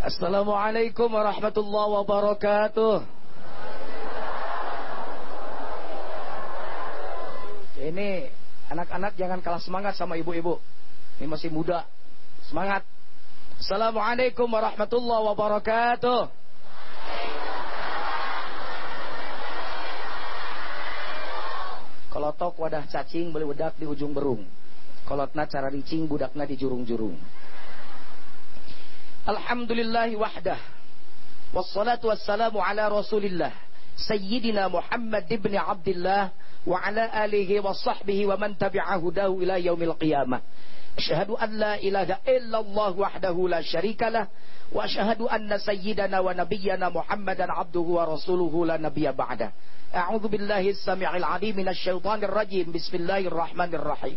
Assalamualaikum warahmatullahi wabarakatuh. Ini anak-anak jangan kalah semangat sama ibu-ibu. Ini masih muda. Semangat. Assalamualaikum warahmatullahi wabarakatuh. Kalau tok wadah cacing beli wedak di ujung berung. Kalau cara ricing budakna di jurung-jurung. Alhamdulillahi wahdah. Wassalatu wassalamu ala rasulillah. Sayyidina Muhammad ibn Abdullah. Wa ala alihi wa sahbihi wa man tabi'ahu dahu ila yaumil qiyamah. Asyhadu an la ilaha illallah wahdahu la syarika lah. Wa asyhadu anna sayyidana wa nabiyyana Muhammadan abduhu wa rasuluhu la nabiyya ba'da. A'udzu billahi as-sami'il 'alim minasy syaithanir rajim. Bismillahirrahmanirrahim.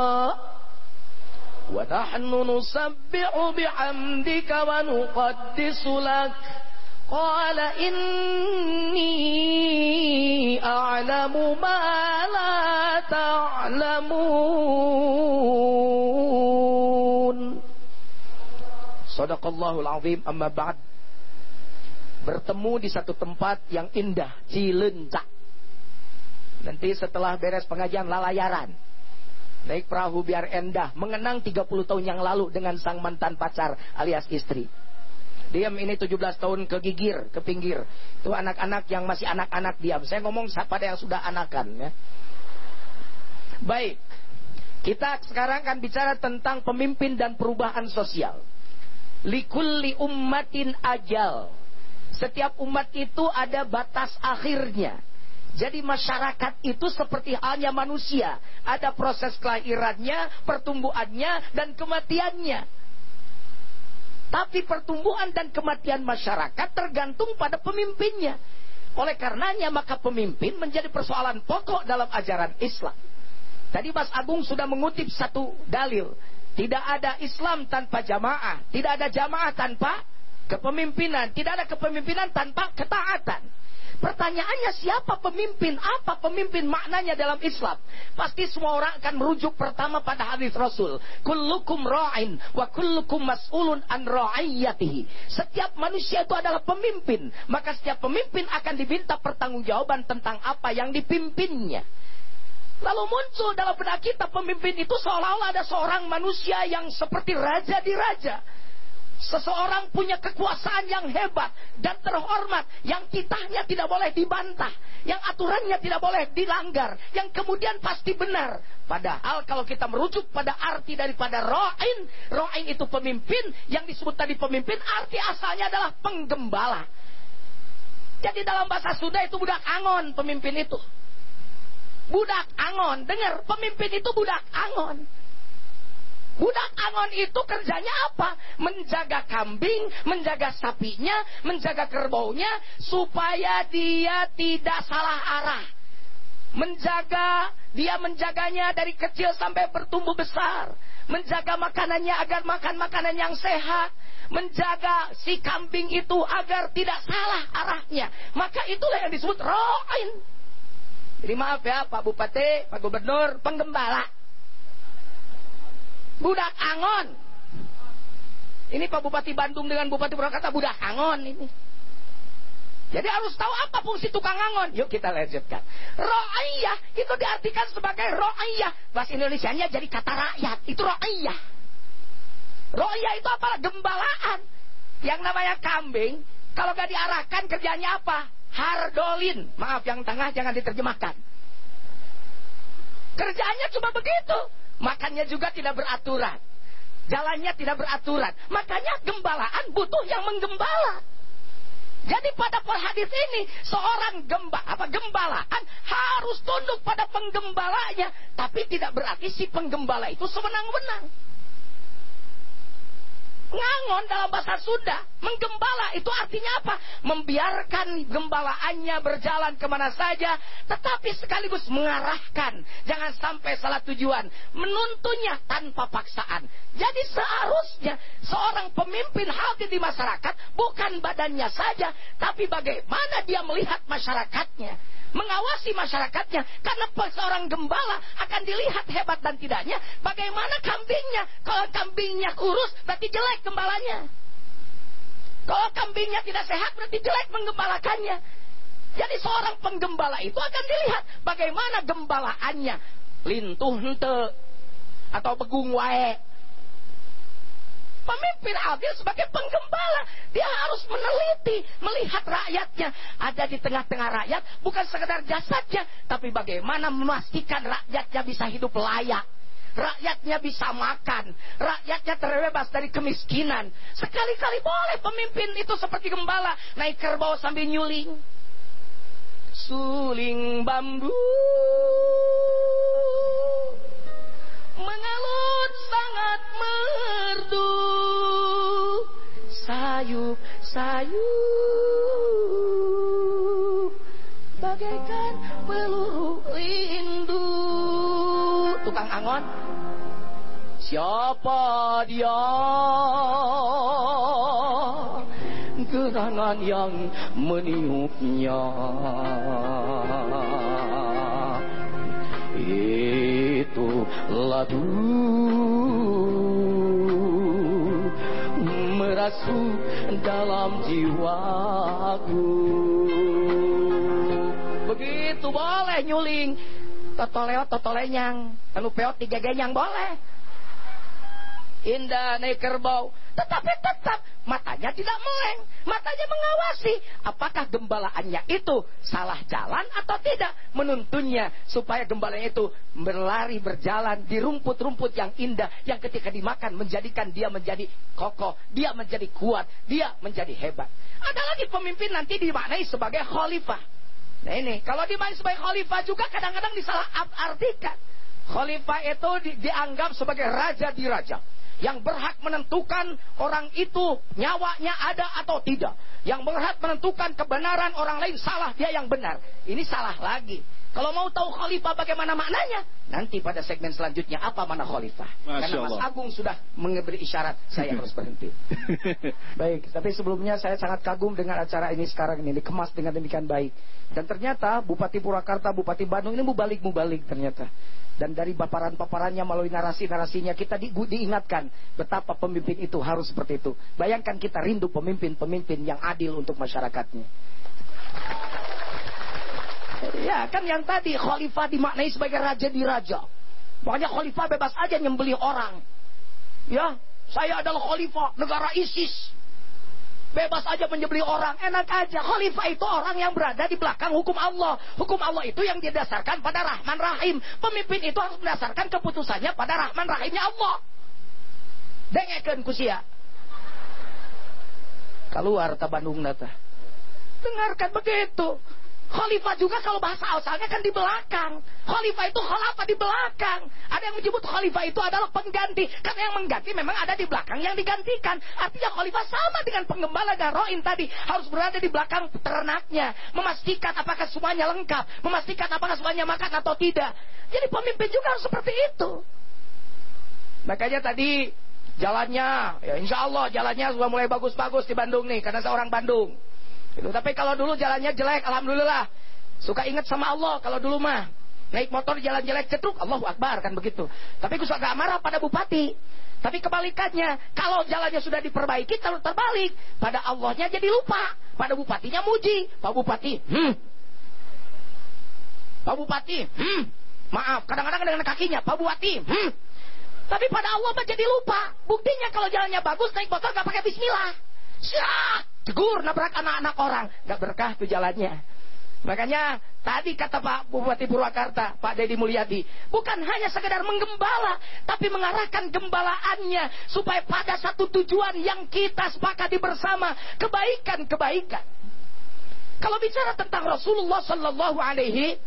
ونحن نسبح بحمدك ونقدس لك قال إني أعلم ما لا تعلمون Sadaqallahul azim amma ba'd Bertemu di satu tempat yang indah Cilencak Nanti setelah beres pengajian lalayaran Naik perahu biar endah. Mengenang 30 tahun yang lalu dengan sang mantan pacar alias istri. Diam ini 17 tahun kegigir, ke pinggir. Itu anak-anak yang masih anak-anak diam. Saya ngomong pada yang sudah anakan ya. Baik. Kita sekarang akan bicara tentang pemimpin dan perubahan sosial. Likulli ummatin ajal. Setiap umat itu ada batas akhirnya. Jadi masyarakat itu seperti halnya manusia. Ada proses kelahirannya, pertumbuhannya, dan kematiannya. Tapi pertumbuhan dan kematian masyarakat tergantung pada pemimpinnya. Oleh karenanya maka pemimpin menjadi persoalan pokok dalam ajaran Islam. Tadi Mas Agung sudah mengutip satu dalil. Tidak ada Islam tanpa jamaah. Tidak ada jamaah tanpa kepemimpinan. Tidak ada kepemimpinan tanpa ketaatan. Pertanyaannya siapa pemimpin? Apa pemimpin maknanya dalam Islam? Pasti semua orang akan merujuk pertama pada hadis Rasul. Kullukum ra'in wa kullukum mas'ulun an ra'iyatihi. Setiap manusia itu adalah pemimpin. Maka setiap pemimpin akan diminta pertanggungjawaban tentang apa yang dipimpinnya. Lalu muncul dalam benak kita pemimpin itu seolah-olah ada seorang manusia yang seperti raja di raja Seseorang punya kekuasaan yang hebat dan terhormat, yang titahnya tidak boleh dibantah, yang aturannya tidak boleh dilanggar, yang kemudian pasti benar. Padahal kalau kita merujuk pada arti daripada ro'in, ro'in itu pemimpin, yang disebut tadi pemimpin, arti asalnya adalah penggembala. Jadi dalam bahasa Sunda itu budak angon pemimpin itu. Budak angon, dengar, pemimpin itu budak angon. Budak Angon itu kerjanya apa? Menjaga kambing, menjaga sapinya, menjaga kerbaunya supaya dia tidak salah arah. Menjaga, dia menjaganya dari kecil sampai bertumbuh besar. Menjaga makanannya agar makan makanan yang sehat. Menjaga si kambing itu agar tidak salah arahnya. Maka itulah yang disebut ro'in. Jadi maaf ya Pak Bupati, Pak Gubernur, penggembala budak angon. Ini Pak Bupati Bandung dengan Bupati Purwakarta budak angon ini. Jadi harus tahu apa fungsi tukang angon. Yuk kita lanjutkan. Ro'iyah itu diartikan sebagai ro'iyah. Bahasa Indonesia-nya jadi kata rakyat. Itu ro'iyah. Ro'iyah itu apa? Gembalaan. Yang namanya kambing, kalau gak diarahkan kerjanya apa? Hardolin. Maaf yang tengah jangan diterjemahkan. Kerjanya cuma begitu. Makannya juga tidak beraturan. Jalannya tidak beraturan. Makanya gembalaan butuh yang menggembala. Jadi pada hadis ini seorang gemba apa gembalaan harus tunduk pada penggembalanya, tapi tidak berarti si penggembala itu sewenang-wenang. Ngangon dalam bahasa Sunda. Menggembala itu artinya apa? Membiarkan gembalaannya berjalan ke mana saja. Tetapi sekaligus mengarahkan. Jangan sampai salah tujuan. Menuntunnya tanpa paksaan. Jadi seharusnya seorang pemimpin hadir di masyarakat. Bukan badannya saja. Tapi bagaimana dia melihat masyarakatnya mengawasi masyarakatnya. Karena seorang gembala akan dilihat hebat dan tidaknya. Bagaimana kambingnya? Kalau kambingnya kurus, berarti jelek gembalanya. Kalau kambingnya tidak sehat, berarti jelek menggembalakannya. Jadi seorang penggembala itu akan dilihat bagaimana gembalaannya. Lintuh. Atau begung wae Pemimpin adil sebagai penggembala. Dia harus meneliti, melihat rakyatnya. Ada di tengah-tengah rakyat, bukan sekedar jasadnya. Tapi bagaimana memastikan rakyatnya bisa hidup layak. Rakyatnya bisa makan. Rakyatnya terbebas dari kemiskinan. Sekali-kali boleh pemimpin itu seperti gembala. Naik kerbau sambil nyuling. Suling bambu sayup sayup bagaikan peluru rindu. Tukang angon. Siapa dia? Gerangan yang meniupnya. Itu lagu merasuk dalam jiwaku. Begitu boleh nyuling. Totoleo totolenyang anu peot genyang boleh. Indah naik kerbau tetapi tetap matanya tidak meleng matanya mengawasi. Apakah gembalaannya itu salah jalan atau tidak? Menuntunnya supaya gembalanya itu berlari berjalan di rumput-rumput yang indah yang ketika dimakan menjadikan dia menjadi kokoh dia menjadi kuat dia menjadi hebat. Ada lagi pemimpin nanti dimaknai sebagai khalifah. Nah ini kalau dimaknai sebagai khalifah juga kadang-kadang disalah artikan Khalifah itu di, dianggap sebagai raja di raja yang berhak menentukan orang itu nyawanya ada atau tidak. Yang berhak menentukan kebenaran orang lain salah, dia yang benar. Ini salah lagi. Kalau mau tahu khalifah bagaimana maknanya, nanti pada segmen selanjutnya apa mana khalifah. Masya Karena Mas Agung sudah memberi isyarat saya harus berhenti. baik, tapi sebelumnya saya sangat kagum dengan acara ini sekarang ini dikemas dengan demikian baik. Dan ternyata Bupati Purwakarta, Bupati Bandung ini mubalik-mubalik ternyata. Dan dari paparan-paparannya melalui narasi-narasinya kita di, diingatkan betapa pemimpin itu harus seperti itu. Bayangkan kita rindu pemimpin-pemimpin yang adil untuk masyarakatnya. Ya kan yang tadi khalifah dimaknai sebagai raja di raja. Makanya khalifah bebas aja nyembeli orang. Ya, saya adalah khalifah negara ISIS. Bebas aja menyembeli orang, enak aja. Khalifah itu orang yang berada di belakang hukum Allah. Hukum Allah itu yang didasarkan pada Rahman Rahim. Pemimpin itu harus mendasarkan keputusannya pada Rahman Rahimnya Allah. Dengekeun kusia. Keluar ke Bandung nata. Dengarkan begitu. Khalifah juga kalau bahasa asalnya kan di belakang. Khalifah itu khalafah di belakang. Ada yang menyebut khalifah itu adalah pengganti. Karena yang mengganti memang ada di belakang yang digantikan. Artinya khalifah sama dengan penggembala dan roin tadi. Harus berada di belakang ternaknya. Memastikan apakah semuanya lengkap. Memastikan apakah semuanya makan atau tidak. Jadi pemimpin juga harus seperti itu. Makanya tadi jalannya, ya insya Allah jalannya sudah mulai bagus-bagus di Bandung nih. Karena seorang Bandung. Gitu. Tapi kalau dulu jalannya jelek, alhamdulillah. Suka ingat sama Allah kalau dulu mah. Naik motor jalan jelek cetruk, Allahu Akbar kan begitu. Tapi gue suka marah pada bupati. Tapi kebalikannya, kalau jalannya sudah diperbaiki, terlalu terbalik. Pada Allahnya jadi lupa. Pada bupatinya muji. Pak Bupati, hmm. Pak Bupati, hmm. Maaf, kadang-kadang dengan kakinya. Pak Bupati, hmm. Tapi pada Allah jadi lupa. Buktinya kalau jalannya bagus, naik motor gak pakai bismillah. Syah! Tegur nabrak anak-anak orang. Gak berkah tuh jalannya. Makanya tadi kata Pak Bupati Purwakarta, Pak Dedi Mulyadi, bukan hanya sekedar menggembala, tapi mengarahkan gembalaannya supaya pada satu tujuan yang kita sepakati bersama, kebaikan-kebaikan. Kalau bicara tentang Rasulullah Sallallahu Alaihi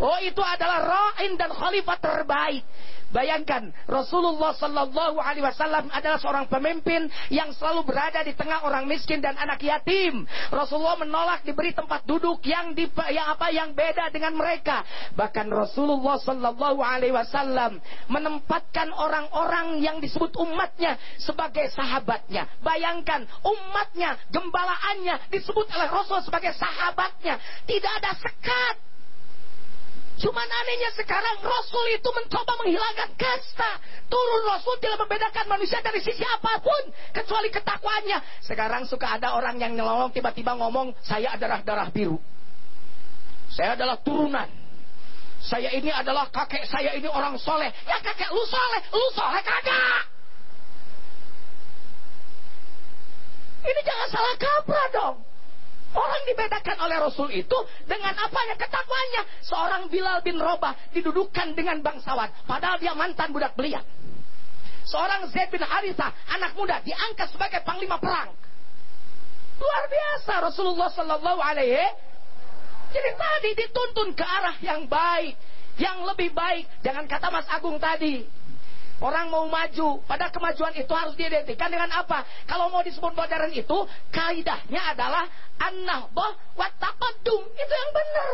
Oh itu adalah ra'in dan khalifah terbaik. Bayangkan Rasulullah Sallallahu Alaihi Wasallam adalah seorang pemimpin yang selalu berada di tengah orang miskin dan anak yatim. Rasulullah menolak diberi tempat duduk yang di, yang apa yang beda dengan mereka. Bahkan Rasulullah Sallallahu Alaihi Wasallam menempatkan orang-orang yang disebut umatnya sebagai sahabatnya. Bayangkan umatnya, gembalaannya disebut oleh Rasul sebagai sahabatnya. Tidak ada sekat Cuman anehnya sekarang Rasul itu mencoba menghilangkan kasta. Turun Rasul tidak membedakan manusia dari sisi apa pun. Kecuali ketakwaannya. Sekarang suka ada orang yang nyelolong tiba-tiba ngomong, saya adalah darah biru. Saya adalah turunan. Saya ini adalah kakek saya ini orang soleh. Ya kakek lu soleh, lu soleh kagak. Ini jangan salah kaprah dong. Orang dibedakan oleh Rasul itu dengan apa yang ketakwanya. Seorang Bilal bin Robah didudukkan dengan bangsawan. Padahal dia mantan budak belian. Seorang Zaid bin Haritha, anak muda, diangkat sebagai panglima perang. Luar biasa Rasulullah Sallallahu Alaihi Jadi tadi dituntun ke arah yang baik, yang lebih baik. Jangan kata Mas Agung tadi, Orang mau maju, pada kemajuan itu harus diidentikan dengan apa? Kalau mau disebut modern itu, kaidahnya adalah an-nahbah wa taqaddum. Itu yang benar.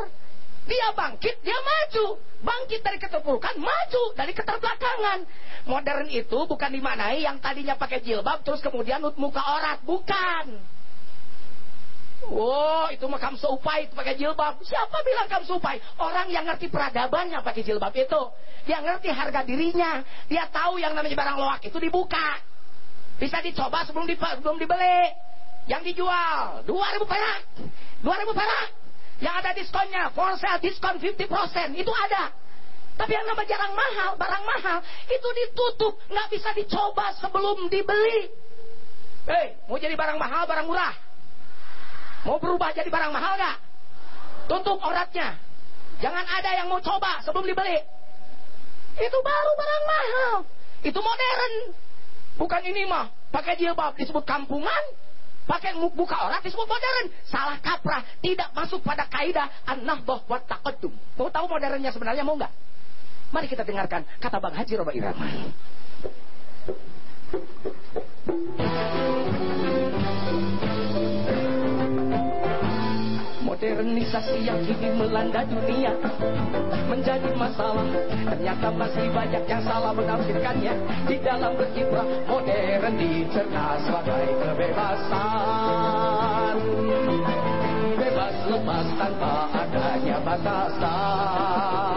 Dia bangkit, dia maju. Bangkit dari keterpurukan, maju dari keterbelakangan. Modern itu bukan dimanai yang tadinya pakai jilbab terus kemudian muka orat, bukan. Oh, itu mah kamsu upai itu pakai jilbab. Siapa bilang kamsu upai? Orang yang ngerti peradabannya pakai jilbab itu. Dia ngerti harga dirinya. Dia tahu yang namanya barang loak itu dibuka. Bisa dicoba sebelum di, sebelum dibeli. Yang dijual 2000 perak. 2000 perak. Yang ada diskonnya, for sale diskon 50%, itu ada. Tapi yang namanya jarang mahal, barang mahal, itu ditutup, nggak bisa dicoba sebelum dibeli. Hei, mau jadi barang mahal, barang murah? Mau berubah jadi barang mahal nggak? Tutup auratnya. Jangan ada yang mau coba sebelum dibeli. Itu baru barang mahal. Itu modern. Bukan ini mah. Pakai jilbab disebut kampungan. Pakai buka aurat disebut modern. Salah kaprah. Tidak masuk pada kaidah an-nahdah wa taqaddum. Mau tahu modernnya sebenarnya mau nggak? Mari kita dengarkan kata Bang Haji Roba Irama. Modernisasi yang kini melanda dunia Menjadi masalah. Ternyata masih banyak yang salah menafsirkannya Di dalam beribrah modern dicerna sebagai kebebasan. Bebas lepas tanpa adanya batasan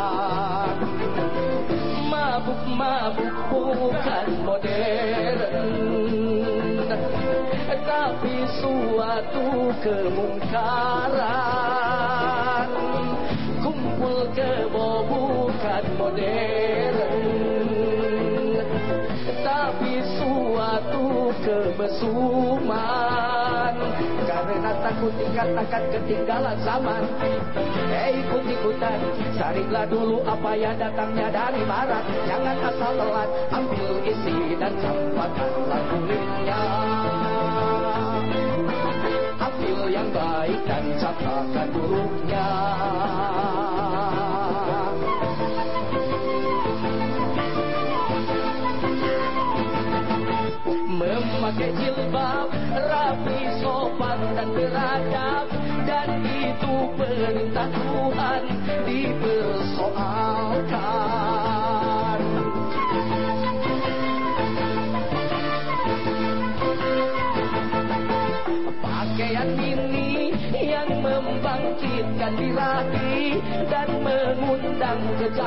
suatu kemungkaran. Kumpul kebo bukan modern. Tapi suatu kemesuman karena takut dikatakan ketinggalan zaman. Eh ikut-ikutan carilah dulu apa yang datangnya dari barat. Jangan asal telat ambil isi dan campakkanlah kulitnya keduduknya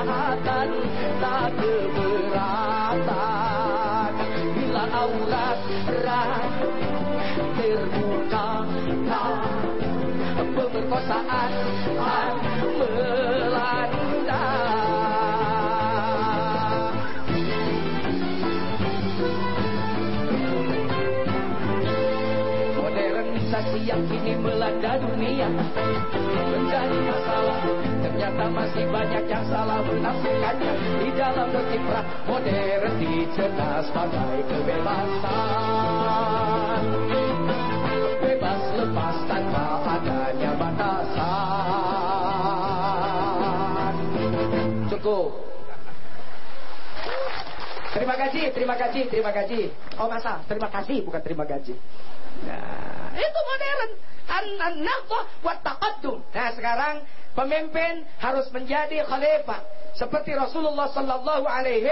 kejahatan tak keberatan. Bila aurat rat terbuka tak pemerkosaan melanda. Modernisasi yang kini melanda dunia ternyata masih banyak yang salah menafsirkannya Di dalam berkiprah modern dicerdas pakai kebebasan Bebas lepas tanpa adanya batasan Cukup Terima kasih, terima kasih, terima kasih. Oh masa, terima kasih bukan terima gaji. Nah, itu modern. An-nahdoh wa taqaddum. Nah, sekarang pemimpin harus menjadi khalifah seperti Rasulullah sallallahu alaihi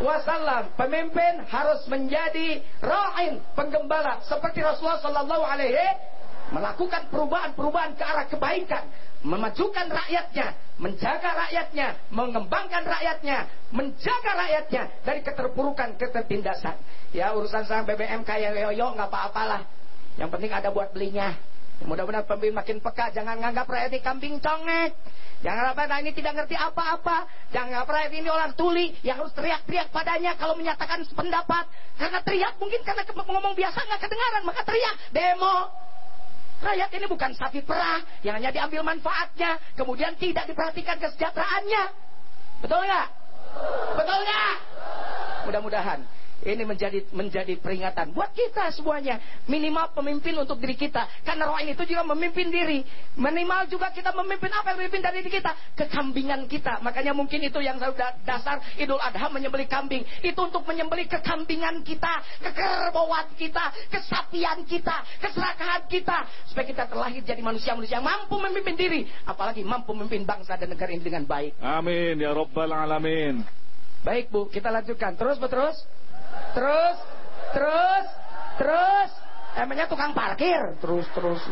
wasallam. Pemimpin harus menjadi ra'in, penggembala seperti Rasulullah sallallahu alaihi melakukan perubahan-perubahan ke arah kebaikan, memajukan rakyatnya, menjaga rakyatnya, mengembangkan rakyatnya, menjaga rakyatnya dari keterpurukan, ketertindasan. Ya urusan sang BBM kayak yoyo nggak apa-apalah. Yang penting ada buat belinya. Mudah-mudahan pemimpin makin peka. Jangan nganggap rakyat ini kambing congek. Jangan apa nah ini tidak ngerti apa-apa. Jangan nganggap rakyat ini orang tuli yang harus teriak-teriak padanya kalau menyatakan pendapat. Karena teriak mungkin karena ngomong biasa nggak kedengaran maka teriak demo. Rakyat ini bukan sapi perah yang hanya diambil manfaatnya, kemudian tidak diperhatikan kesejahteraannya. Betul nggak? Betul nggak? Mudah-mudahan ini menjadi menjadi peringatan buat kita semuanya. Minimal pemimpin untuk diri kita. Karena roh ini itu juga memimpin diri. Minimal juga kita memimpin apa yang memimpin dari diri kita? Kekambingan kita. Makanya mungkin itu yang dasar Idul Adha menyembeli kambing. Itu untuk menyembeli kekambingan kita, kekerbauan kita, kesapian kita, keserakahan kita. Supaya kita terlahir jadi manusia-manusia yang mampu memimpin diri. Apalagi mampu memimpin bangsa dan negara ini dengan baik. Amin ya Rabbal Alamin. Baik Bu, kita lanjutkan. Terus beterus. Terus, terus, terus. Emangnya tukang parkir. Terus, terus.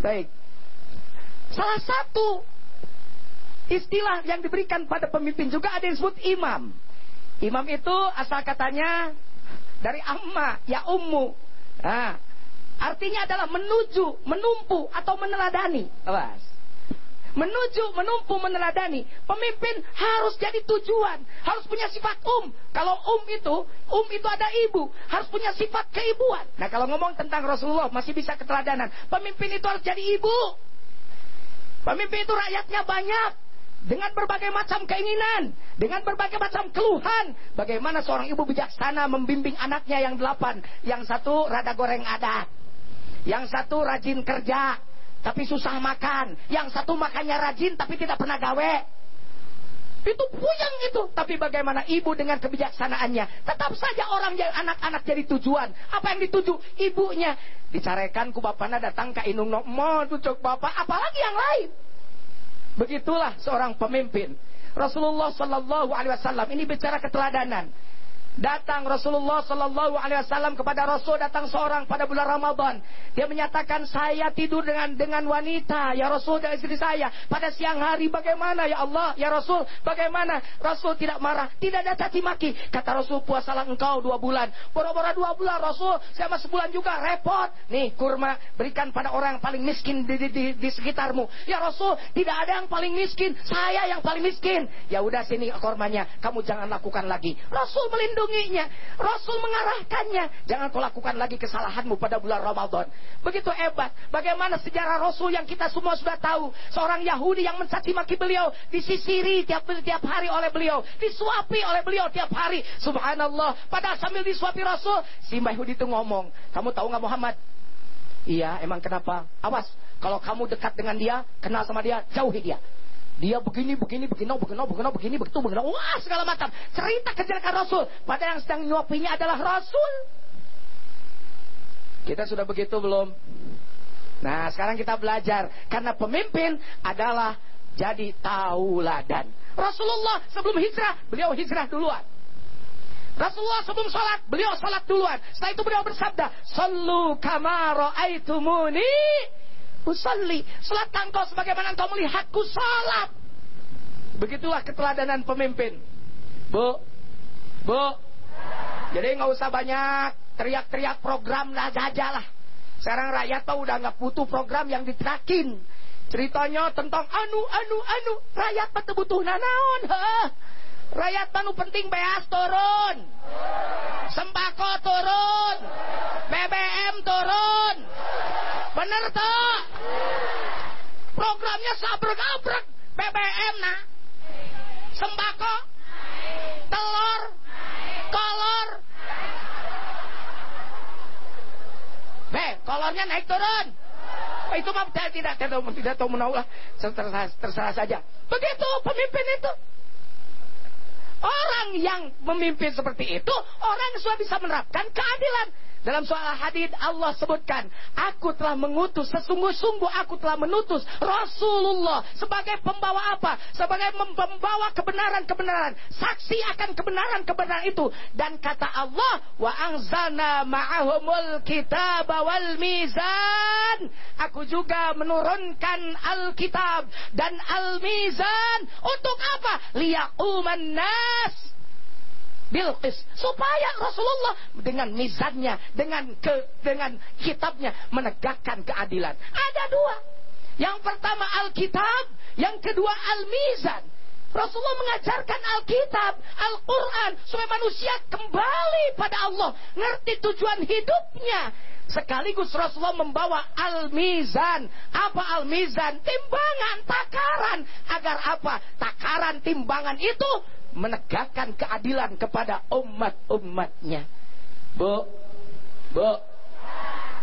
Baik. Salah satu istilah yang diberikan pada pemimpin juga ada yang disebut imam. Imam itu asal katanya dari amma, ya ummu. Nah, artinya adalah menuju, menumpu atau meneladani. Awas menuju, menumpu, meneladani. Pemimpin harus jadi tujuan, harus punya sifat um. Kalau um itu, um itu ada ibu, harus punya sifat keibuan. Nah kalau ngomong tentang Rasulullah masih bisa keteladanan. Pemimpin itu harus jadi ibu. Pemimpin itu rakyatnya banyak. Dengan berbagai macam keinginan, dengan berbagai macam keluhan. Bagaimana seorang ibu bijaksana membimbing anaknya yang delapan. Yang satu rada goreng adat. Yang satu rajin kerja tapi susah makan. Yang satu makannya rajin tapi tidak pernah gawe. Itu puyeng itu. Tapi bagaimana ibu dengan kebijaksanaannya. Tetap saja orang yang anak-anak jadi tujuan. Apa yang dituju? Ibunya. Dicarekan ku bapaknya datang ke inung no. Mau tucuk bapak. Apalagi yang lain. Begitulah seorang pemimpin. Rasulullah Sallallahu Alaihi Wasallam ini bicara keteladanan. Datang Rasulullah Sallallahu Alaihi Wasallam kepada Rasul datang seorang pada bulan Ramadan. Dia menyatakan saya tidur dengan dengan wanita ya Rasul dan istri saya pada siang hari. Bagaimana ya Allah ya Rasul? Bagaimana? Rasul tidak marah, tidak ada caci maki. Kata Rasul puasalah engkau dua bulan. Bora-bora dua bulan Rasul. Masih sebulan juga repot. Nih kurma berikan pada orang yang paling miskin di, di, di, di sekitarmu. Ya Rasul tidak ada yang paling miskin. Saya yang paling miskin. Ya udah sini kurmanya. Kamu jangan lakukan lagi. Rasul melindungi melindunginya. Rasul mengarahkannya. Jangan kau lakukan lagi kesalahanmu pada bulan Ramadan. Begitu hebat. Bagaimana sejarah Rasul yang kita semua sudah tahu. Seorang Yahudi yang mencaci maki beliau. Disisiri tiap, tiap hari oleh beliau. Disuapi oleh beliau tiap hari. Subhanallah. Padahal sambil disuapi Rasul. Si Yahudi itu ngomong. Kamu tahu nggak Muhammad? Iya, emang kenapa? Awas, kalau kamu dekat dengan dia, kenal sama dia, jauhi dia. Dia begini, begini, begini, begini, begini, begini, begitu, begini. Wah, segala macam. Cerita kejelekan Rasul. Padahal yang sedang nyuapinya adalah Rasul. Kita sudah begitu belum? Nah, sekarang kita belajar. Karena pemimpin adalah jadi tauladan. Rasulullah sebelum hijrah, beliau hijrah duluan. Rasulullah sebelum sholat, beliau sholat duluan. Setelah itu beliau bersabda, Sallu kamaro aitumuni usalli. Salat engkau sebagaimana engkau melihatku salat. Begitulah keteladanan pemimpin. Bu, bu. Jadi nggak usah banyak teriak-teriak program lah jajalah. Sekarang rakyat tuh udah nggak butuh program yang diterakin. Ceritanya tentang anu, anu, anu. Rakyat betul butuh nanaon. Rakyat manu penting beas turun. Sembako turun. BBM turun. Bener toh? Programnya sabrek-abrek. BBM nah. Sembako. Telur. Kolor. Be, kolornya naik turun. Itu mah tidak tidak tidak, tidak tahu menaulah terserah, terserah saja. Begitu pemimpin itu. Orang yang memimpin seperti itu, orang yang sudah bisa menerapkan keadilan. Dalam soal hadid Allah sebutkan, aku telah mengutus sesungguh-sungguh aku telah menutus Rasulullah sebagai pembawa apa? Sebagai membawa kebenaran-kebenaran, saksi akan kebenaran-kebenaran itu dan kata Allah, wa anzalna ma'ahumul kitab wal mizan. Aku juga menurunkan Alkitab dan Al-Mizan untuk apa? Liyaquman nas Bilqis supaya Rasulullah dengan mizannya dengan ke dengan kitabnya menegakkan keadilan. Ada dua. Yang pertama Alkitab, yang kedua Al-Mizan. Rasulullah mengajarkan Alkitab, Al-Quran, supaya manusia kembali pada Allah, ngerti tujuan hidupnya. Sekaligus Rasulullah membawa Al-Mizan. Apa Al-Mizan? Timbangan, takaran. Agar apa? Takaran, timbangan itu menegakkan keadilan kepada umat-umatnya. Bu, bu,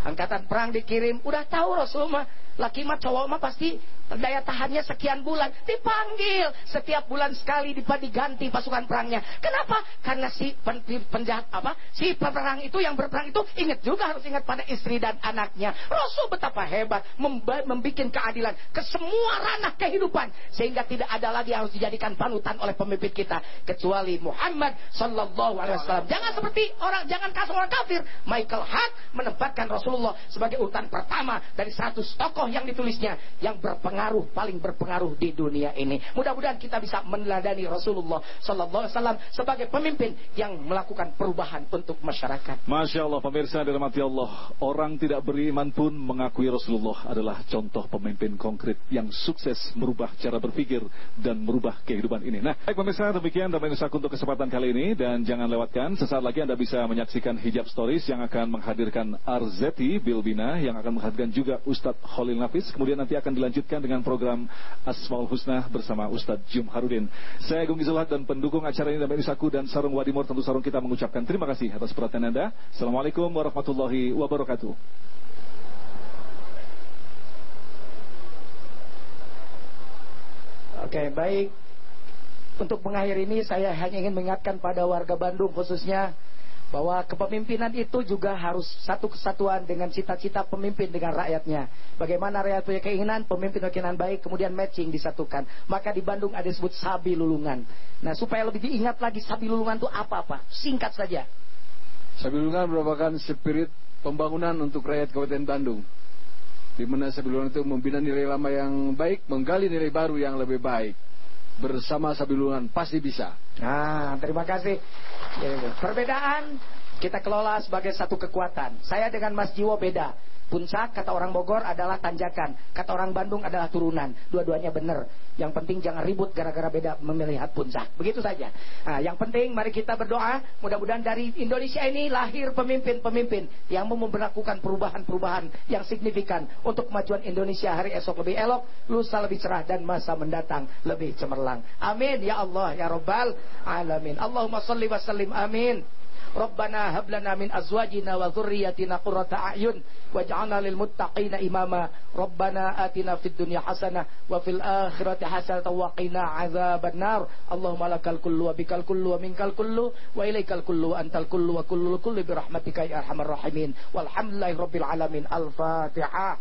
angkatan perang dikirim, udah tahu Rasulullah, laki mah cowok mah pasti daya tahannya sekian bulan dipanggil. Setiap bulan sekali diganti pasukan perangnya. Kenapa? Karena si pen, penjahat apa? Si peperang itu yang berperang itu ingat juga harus ingat pada istri dan anaknya. Rasul betapa hebat membuat keadilan ke semua ranah kehidupan sehingga tidak ada lagi yang harus dijadikan panutan oleh pemimpin kita kecuali Muhammad Sallallahu Alaihi Wasallam. Jangan seperti orang jangan kasar orang kafir. Michael Hart menempatkan Rasulullah sebagai urutan pertama dari 100 tokoh yang ditulisnya yang berpengaruh berpengaruh, paling berpengaruh di dunia ini. Mudah-mudahan kita bisa meneladani Rasulullah Sallallahu Alaihi Wasallam sebagai pemimpin yang melakukan perubahan untuk masyarakat. Masya Allah, pemirsa dirahmati Allah, orang tidak beriman pun mengakui Rasulullah adalah contoh pemimpin konkret yang sukses merubah cara berpikir dan merubah kehidupan ini. Nah, baik pemirsa, demikian dan Nusa untuk kesempatan kali ini dan jangan lewatkan sesaat lagi Anda bisa menyaksikan Hijab Stories yang akan menghadirkan Arzeti Bilbina yang akan menghadirkan juga Ustadz Khalil Nafis. Kemudian nanti akan dilanjutkan dengan program Asmaul Husna bersama Ustadz Jum Harudin. Saya Agung Izulat dan pendukung acara ini Damai Saku dan Sarung Wadimor tentu Sarung kita mengucapkan terima kasih atas perhatian Anda. Assalamualaikum warahmatullahi wabarakatuh. Oke, baik. Untuk mengakhiri ini saya hanya ingin mengingatkan pada warga Bandung khususnya bahwa kepemimpinan itu juga harus satu kesatuan dengan cita-cita pemimpin dengan rakyatnya. Bagaimana rakyat punya keinginan, pemimpin keinginan baik, kemudian matching disatukan. Maka di Bandung ada disebut Sabi Lulungan. Nah, supaya lebih diingat lagi Sabi Lulungan itu apa-apa? Singkat saja. Sabi Lulungan merupakan spirit pembangunan untuk rakyat Kabupaten Bandung. Di mana Sabi Lulungan itu membina nilai lama yang baik, menggali nilai baru yang lebih baik bersama Sabilungan pasti bisa. Nah, terima kasih. Perbedaan kita kelola sebagai satu kekuatan. Saya dengan Mas Jiwo beda. Puncak kata orang Bogor adalah tanjakan, kata orang Bandung adalah turunan. Dua-duanya benar. Yang penting jangan ribut gara-gara beda melihat puncak. Begitu saja. Nah, yang penting mari kita berdoa. Mudah-mudahan dari Indonesia ini lahir pemimpin-pemimpin yang mau memperlakukan perubahan-perubahan yang signifikan untuk kemajuan Indonesia hari esok lebih elok, lusa lebih cerah dan masa mendatang lebih cemerlang. Amin ya Allah ya Rabbal alamin. Allahumma salli wa sallim amin. ربنا هب لنا من أزواجنا وذريتنا قرة أعين واجعلنا للمتقين إماما. ربنا آتنا في الدنيا حسنة وفي الآخرة حسنة وقنا عذاب النار. اللهم لك الكل وبك الكل ومنك الكل وإليك الكل وأنت الكل وكل الكل برحمتك يا أرحم الراحمين. والحمد لله رب العالمين. الفاتحة.